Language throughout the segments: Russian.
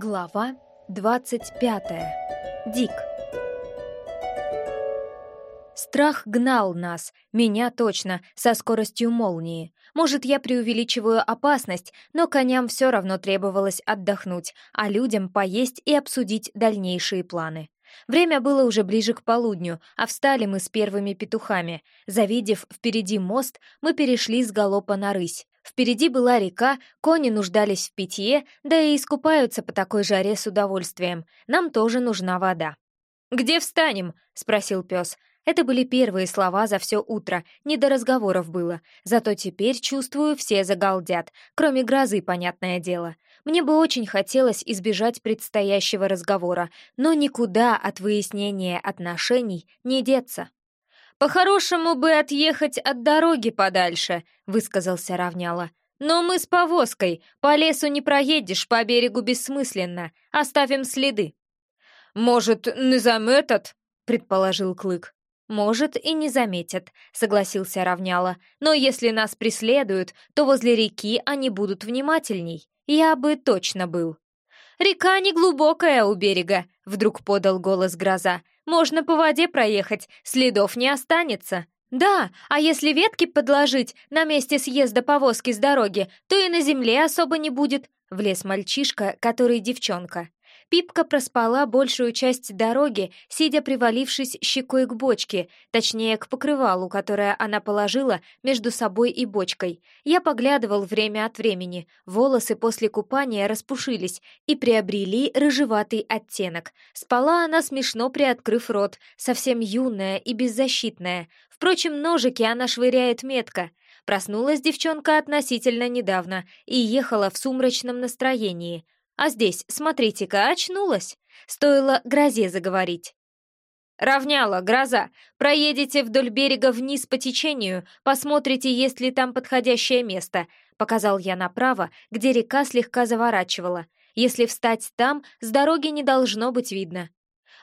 Глава 25. Дик. Страх гнал нас, меня точно, со скоростью молнии. Может, я преувеличиваю опасность, но коням все равно требовалось отдохнуть, а людям поесть и обсудить дальнейшие планы. Время было уже ближе к полудню, а встали мы с первыми петухами. Завидев впереди мост, мы перешли с галопа на рысь. Впереди была река, кони нуждались в питье, да и искупаются по такой жаре с удовольствием. Нам тоже нужна вода. «Где встанем?» — спросил пес. Это были первые слова за все утро, не до разговоров было. Зато теперь, чувствую, все загалдят, кроме грозы, понятное дело. Мне бы очень хотелось избежать предстоящего разговора, но никуда от выяснения отношений не деться. «По-хорошему бы отъехать от дороги подальше», — высказался Равняла. «Но мы с повозкой. По лесу не проедешь, по берегу бессмысленно. Оставим следы». «Может, не заметят?» — предположил Клык. «Может, и не заметят», — согласился Равняла. «Но если нас преследуют, то возле реки они будут внимательней. Я бы точно был». «Река не глубокая у берега», — вдруг подал голос гроза. «Можно по воде проехать, следов не останется». «Да, а если ветки подложить на месте съезда повозки с дороги, то и на земле особо не будет», — влез мальчишка, который девчонка. Пипка проспала большую часть дороги, сидя привалившись щекой к бочке, точнее, к покрывалу, которое она положила между собой и бочкой. Я поглядывал время от времени. Волосы после купания распушились и приобрели рыжеватый оттенок. Спала она смешно приоткрыв рот, совсем юная и беззащитная. Впрочем, ножики она швыряет метко. Проснулась девчонка относительно недавно и ехала в сумрачном настроении — а здесь, смотрите-ка, очнулась. Стоило грозе заговорить. «Равняла, гроза! Проедете вдоль берега вниз по течению, посмотрите, есть ли там подходящее место», — показал я направо, где река слегка заворачивала. «Если встать там, с дороги не должно быть видно».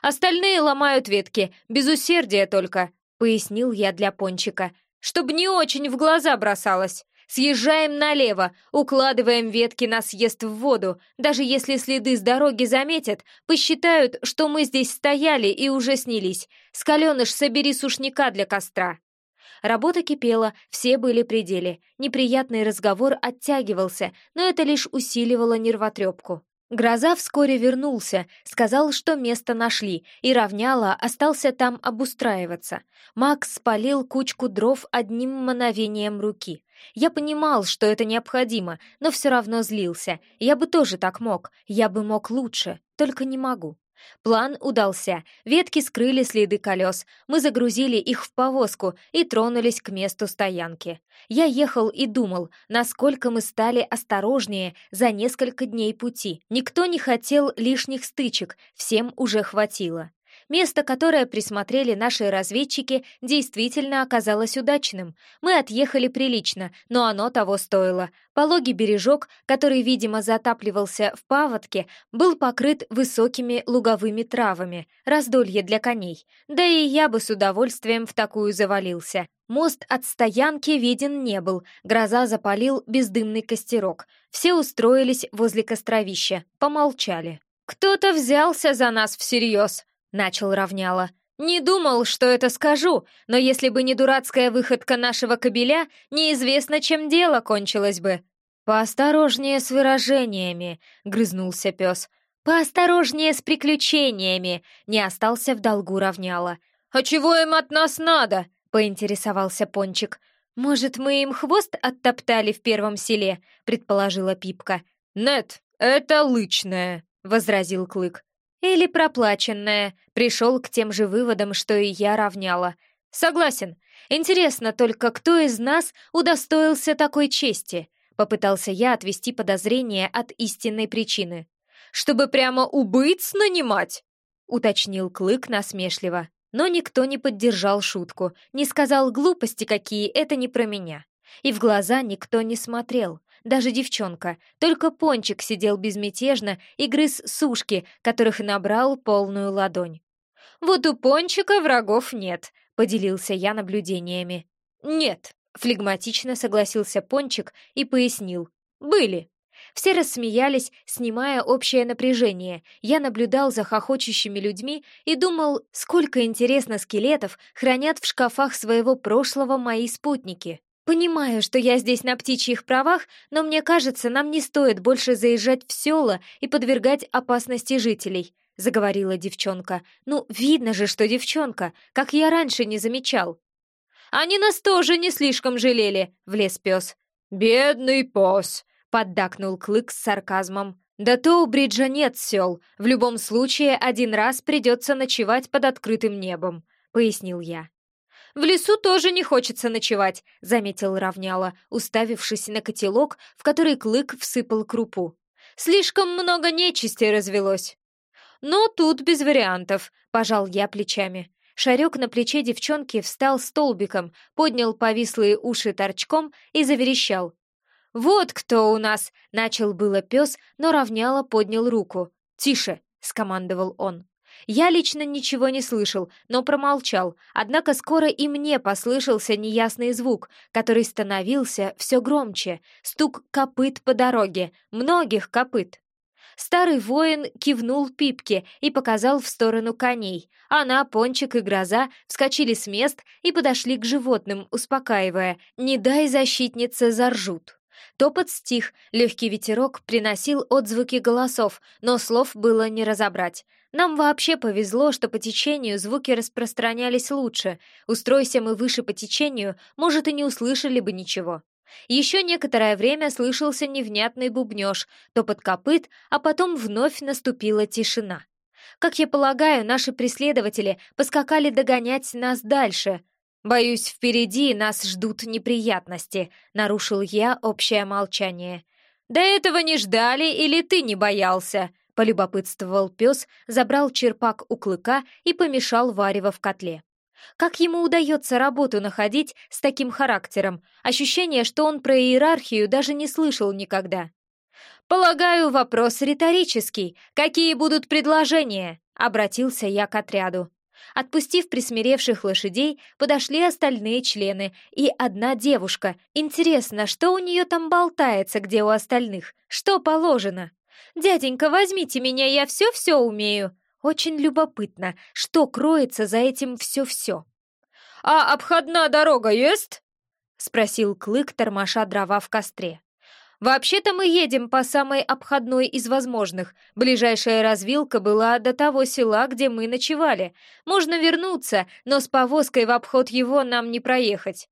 «Остальные ломают ветки, без усердия только», — пояснил я для пончика, «чтобы не очень в глаза бросалось. Съезжаем налево, укладываем ветки на съезд в воду. Даже если следы с дороги заметят, посчитают, что мы здесь стояли и уже снялись. Скаленыш, собери сушняка для костра». Работа кипела, все были при деле. Неприятный разговор оттягивался, но это лишь усиливало нервотрепку. Гроза вскоре вернулся, сказал, что место нашли, и равняла остался там обустраиваться. Макс спалил кучку дров одним мановением руки. Я понимал, что это необходимо, но все равно злился. Я бы тоже так мог, я бы мог лучше, только не могу. План удался. Ветки скрыли следы колес. Мы загрузили их в повозку и тронулись к месту стоянки. Я ехал и думал, насколько мы стали осторожнее за несколько дней пути. Никто не хотел лишних стычек, всем уже хватило. Место, которое присмотрели наши разведчики, действительно оказалось удачным. Мы отъехали прилично, но оно того стоило. Пологий бережок, который, видимо, затапливался в паводке, был покрыт высокими луговыми травами, раздолье для коней. Да и я бы с удовольствием в такую завалился. Мост от стоянки виден не был, гроза запалил бездымный костерок. Все устроились возле костровища, помолчали. «Кто-то взялся за нас всерьез», начал равняло. «Не думал, что это скажу, но если бы не дурацкая выходка нашего кобеля, неизвестно, чем дело кончилось бы». «Поосторожнее с выражениями», — грызнулся пес. «Поосторожнее с приключениями», — не остался в долгу равняла. «А чего им от нас надо?» — поинтересовался Пончик. «Может, мы им хвост оттоптали в первом селе?» — предположила Пипка. «Нет, это лычное», — возразил Клык. Или проплаченная. Пришел к тем же выводам, что и я равняла. Согласен. Интересно только, кто из нас удостоился такой чести? Попытался я отвести подозрение от истинной причины. Чтобы прямо убыть нанимать? Уточнил Клык насмешливо. Но никто не поддержал шутку, не сказал глупости какие, это не про меня. И в глаза никто не смотрел даже девчонка. Только Пончик сидел безмятежно и грыз сушки, которых набрал полную ладонь. «Вот у Пончика врагов нет», — поделился я наблюдениями. «Нет», — флегматично согласился Пончик и пояснил. «Были». Все рассмеялись, снимая общее напряжение. Я наблюдал за хохочущими людьми и думал, сколько интересно скелетов хранят в шкафах своего прошлого мои спутники. Понимаю, что я здесь на птичьих правах, но мне кажется, нам не стоит больше заезжать в села и подвергать опасности жителей, заговорила девчонка. Ну, видно же, что девчонка, как я раньше не замечал. Они нас тоже не слишком жалели, влез пес. Бедный пес, поддакнул Клык с сарказмом. «Да то у Бриджа нет сел. В любом случае, один раз придется ночевать под открытым небом», — пояснил я. «В лесу тоже не хочется ночевать», — заметил Равняла, уставившись на котелок, в который Клык всыпал крупу. «Слишком много нечисти развелось». «Но тут без вариантов», — пожал я плечами. Шарек на плече девчонки встал столбиком, поднял повислые уши торчком и заверещал. «Вот кто у нас!» — начал было пес, но равняло поднял руку. «Тише!» — скомандовал он. Я лично ничего не слышал, но промолчал, однако скоро и мне послышался неясный звук, который становился все громче, стук копыт по дороге, многих копыт. Старый воин кивнул Пипке и показал в сторону коней. Она, Пончик и Гроза вскочили с мест и подошли к животным, успокаивая «Не дай защитнице заржут». Топот стих, легкий ветерок приносил отзвуки голосов, но слов было не разобрать. Нам вообще повезло, что по течению звуки распространялись лучше. Устройся мы выше по течению, может, и не услышали бы ничего. Еще некоторое время слышался невнятный бубнеж, топот копыт, а потом вновь наступила тишина. Как я полагаю, наши преследователи поскакали догонять нас дальше — «Боюсь, впереди нас ждут неприятности», — нарушил я общее молчание. «До этого не ждали или ты не боялся?» — полюбопытствовал пес, забрал черпак у клыка и помешал варево в котле. Как ему удается работу находить с таким характером? Ощущение, что он про иерархию даже не слышал никогда. «Полагаю, вопрос риторический. Какие будут предложения?» — обратился я к отряду. Отпустив присмиревших лошадей, подошли остальные члены и одна девушка. Интересно, что у нее там болтается, где у остальных? Что положено? «Дяденька, возьмите меня, я все-все умею!» Очень любопытно, что кроется за этим все-все. «А обходная дорога есть?» — спросил Клык, тормоша дрова в костре. Вообще-то мы едем по самой обходной из возможных. Ближайшая развилка была до того села, где мы ночевали. Можно вернуться, но с повозкой в обход его нам не проехать.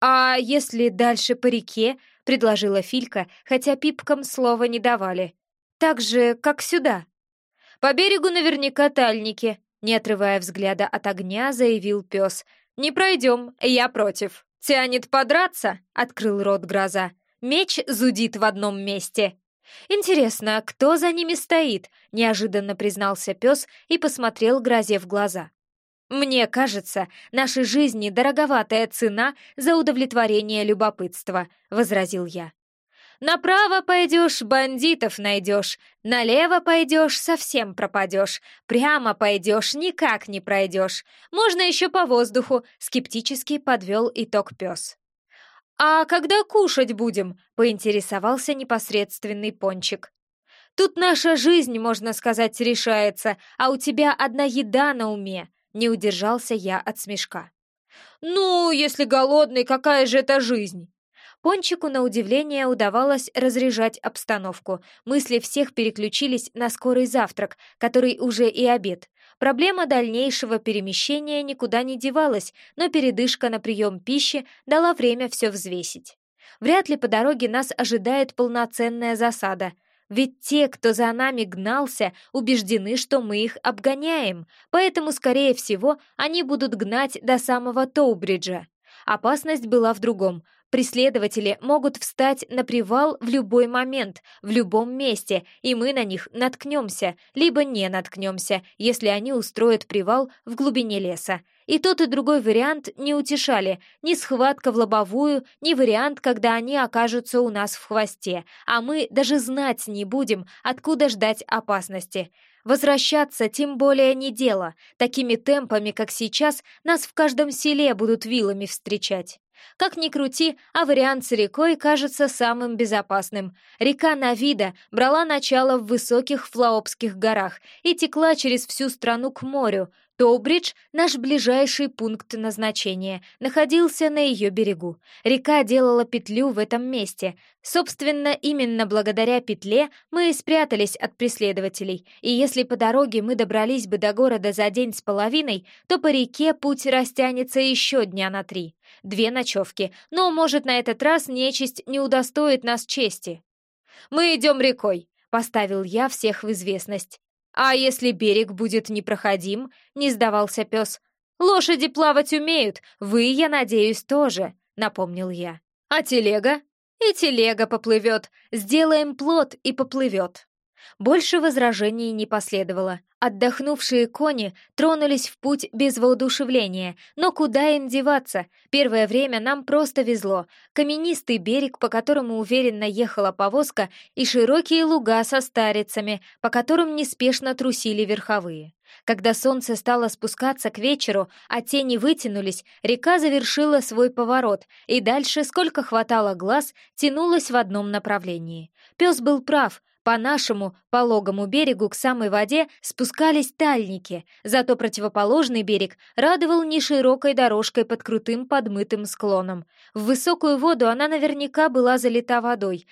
А если дальше по реке, предложила Филька, хотя пипкам слова не давали. Так же, как сюда. По берегу наверняка тальники, не отрывая взгляда от огня, заявил пес. Не пройдем, я против. Тянет подраться, открыл рот гроза. Меч зудит в одном месте. Интересно, кто за ними стоит? Неожиданно признался пес и посмотрел грозе в глаза. Мне кажется, нашей жизни дороговатая цена за удовлетворение любопытства, возразил я. Направо пойдешь, бандитов найдешь, налево пойдешь, совсем пропадешь, прямо пойдешь, никак не пройдешь. Можно еще по воздуху, скептически подвел итог пес. «А когда кушать будем?» — поинтересовался непосредственный пончик. «Тут наша жизнь, можно сказать, решается, а у тебя одна еда на уме», — не удержался я от смешка. «Ну, если голодный, какая же это жизнь?» Пончику, на удивление, удавалось разряжать обстановку. Мысли всех переключились на скорый завтрак, который уже и обед. Проблема дальнейшего перемещения никуда не девалась, но передышка на прием пищи дала время все взвесить. Вряд ли по дороге нас ожидает полноценная засада, ведь те, кто за нами гнался, убеждены, что мы их обгоняем, поэтому, скорее всего, они будут гнать до самого Тоубриджа. Опасность была в другом. Преследователи могут встать на привал в любой момент, в любом месте, и мы на них наткнемся, либо не наткнемся, если они устроят привал в глубине леса. И тот и другой вариант не утешали, ни схватка в лобовую, ни вариант, когда они окажутся у нас в хвосте, а мы даже знать не будем, откуда ждать опасности. Возвращаться тем более не дело. Такими темпами, как сейчас, нас в каждом селе будут вилами встречать. Как ни крути, а вариант с рекой кажется самым безопасным. Река Навида брала начало в высоких Флаопских горах и текла через всю страну к морю, Тоубридж, наш ближайший пункт назначения, находился на ее берегу. Река делала петлю в этом месте. Собственно, именно благодаря петле мы и спрятались от преследователей, и если по дороге мы добрались бы до города за день с половиной, то по реке путь растянется еще дня на три. Две ночевки, но, может, на этот раз нечисть не удостоит нас чести. «Мы идем рекой», — поставил я всех в известность. «А если берег будет непроходим?» — не сдавался пес. «Лошади плавать умеют, вы, я надеюсь, тоже», — напомнил я. «А телега?» «И телега поплывет. Сделаем плот и поплывет». Больше возражений не последовало. Отдохнувшие кони тронулись в путь без воодушевления, но куда им деваться? Первое время нам просто везло. Каменистый берег, по которому уверенно ехала повозка, и широкие луга со старицами, по которым неспешно трусили верховые. Когда солнце стало спускаться к вечеру, а тени вытянулись, река завершила свой поворот, и дальше, сколько хватало глаз, тянулась в одном направлении. Пес был прав, по нашему пологому берегу к самой воде спускались тальники, зато противоположный берег радовал неширокой дорожкой под крутым подмытым склоном. В высокую воду она наверняка была залита водой,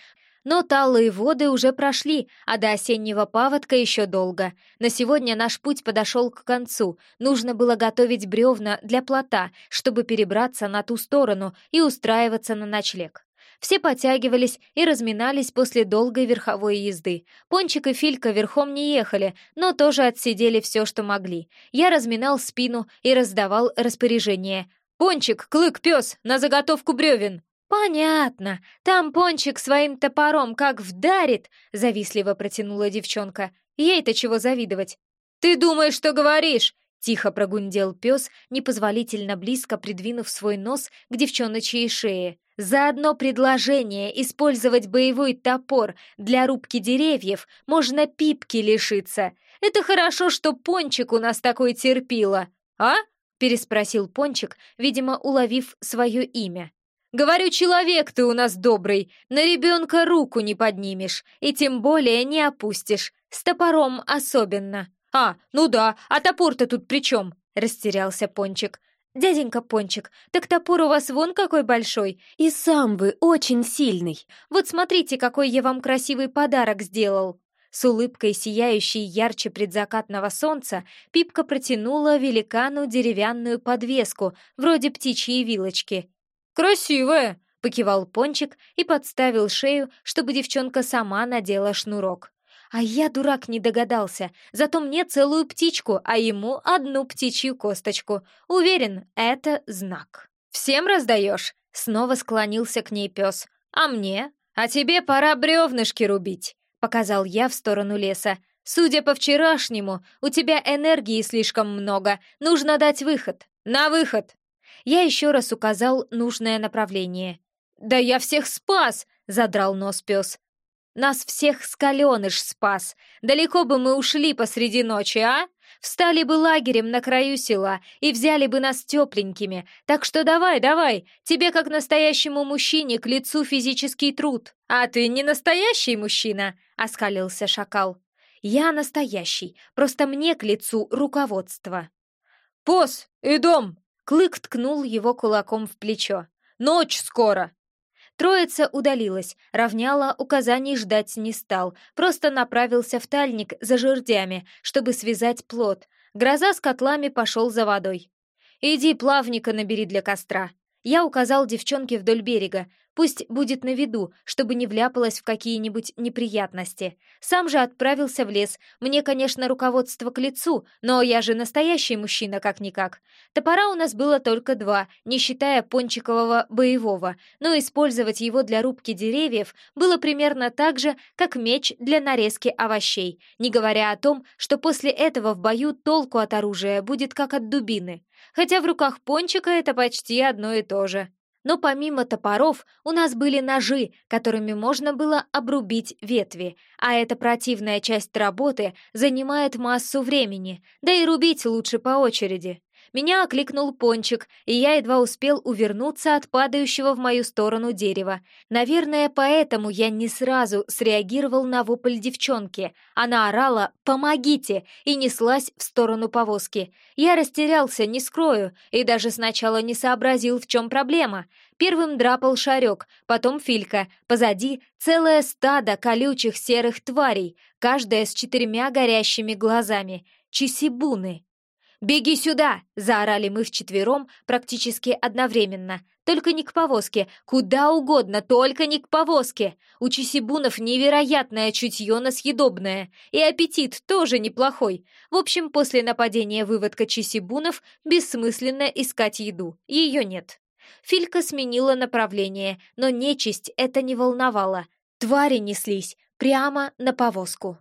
но талые воды уже прошли, а до осеннего паводка еще долго. На сегодня наш путь подошел к концу. Нужно было готовить бревна для плота, чтобы перебраться на ту сторону и устраиваться на ночлег. Все потягивались и разминались после долгой верховой езды. Пончик и Филька верхом не ехали, но тоже отсидели все, что могли. Я разминал спину и раздавал распоряжение. «Пончик, клык, пес, на заготовку бревен!» «Понятно. Там Пончик своим топором как вдарит!» — завистливо протянула девчонка. «Ей-то чего завидовать?» «Ты думаешь, что говоришь?» Тихо прогундел пес, непозволительно близко придвинув свой нос к девчоночьей шее. За одно предложение использовать боевой топор для рубки деревьев можно пипки лишиться. Это хорошо, что Пончик у нас такой терпило. А? переспросил Пончик, видимо, уловив свое имя. «Говорю, человек ты у нас добрый, на ребенка руку не поднимешь, и тем более не опустишь, с топором особенно». «А, ну да, а топор-то тут при чем?» — растерялся Пончик. «Дяденька Пончик, так топор у вас вон какой большой, и сам вы очень сильный. Вот смотрите, какой я вам красивый подарок сделал!» С улыбкой, сияющей ярче предзакатного солнца, Пипка протянула великану деревянную подвеску, вроде птичьей вилочки. «Красивая!» — покивал Пончик и подставил шею, чтобы девчонка сама надела шнурок. А я, дурак, не догадался. Зато мне целую птичку, а ему одну птичью косточку. Уверен, это знак. «Всем раздаешь?» — снова склонился к ней пес. «А мне? А тебе пора бревнышки рубить», — показал я в сторону леса. «Судя по вчерашнему, у тебя энергии слишком много. Нужно дать выход. На выход!» Я еще раз указал нужное направление. «Да я всех спас!» — задрал нос пес. Нас всех скаленыш спас. Далеко бы мы ушли посреди ночи, а? Встали бы лагерем на краю села и взяли бы нас тепленькими. Так что давай, давай, тебе как настоящему мужчине к лицу физический труд. А ты не настоящий мужчина, оскалился шакал. Я настоящий, просто мне к лицу руководство. Пос и дом! Клык ткнул его кулаком в плечо. Ночь скоро. Троица удалилась, равняла, указаний ждать не стал, просто направился в тальник за жердями, чтобы связать плод. Гроза с котлами пошел за водой. «Иди плавника набери для костра», я указал девчонке вдоль берега, пусть будет на виду, чтобы не вляпалась в какие-нибудь неприятности. Сам же отправился в лес. Мне, конечно, руководство к лицу, но я же настоящий мужчина как-никак. Топора у нас было только два, не считая пончикового боевого, но использовать его для рубки деревьев было примерно так же, как меч для нарезки овощей, не говоря о том, что после этого в бою толку от оружия будет как от дубины хотя в руках пончика это почти одно и то же. Но помимо топоров у нас были ножи, которыми можно было обрубить ветви, а эта противная часть работы занимает массу времени, да и рубить лучше по очереди. Меня окликнул пончик, и я едва успел увернуться от падающего в мою сторону дерева. Наверное, поэтому я не сразу среагировал на вопль девчонки. Она орала «Помогите!» и неслась в сторону повозки. Я растерялся, не скрою, и даже сначала не сообразил, в чем проблема. Первым драпал шарек, потом филька, позади целое стадо колючих серых тварей, каждая с четырьмя горящими глазами. Чисибуны. «Беги сюда!» — заорали мы вчетвером практически одновременно. Только не к повозке, куда угодно, только не к повозке. У чисибунов невероятное чутье на съедобное, и аппетит тоже неплохой. В общем, после нападения выводка чисибунов бессмысленно искать еду, ее нет. Филька сменила направление, но нечисть это не волновало. Твари неслись прямо на повозку.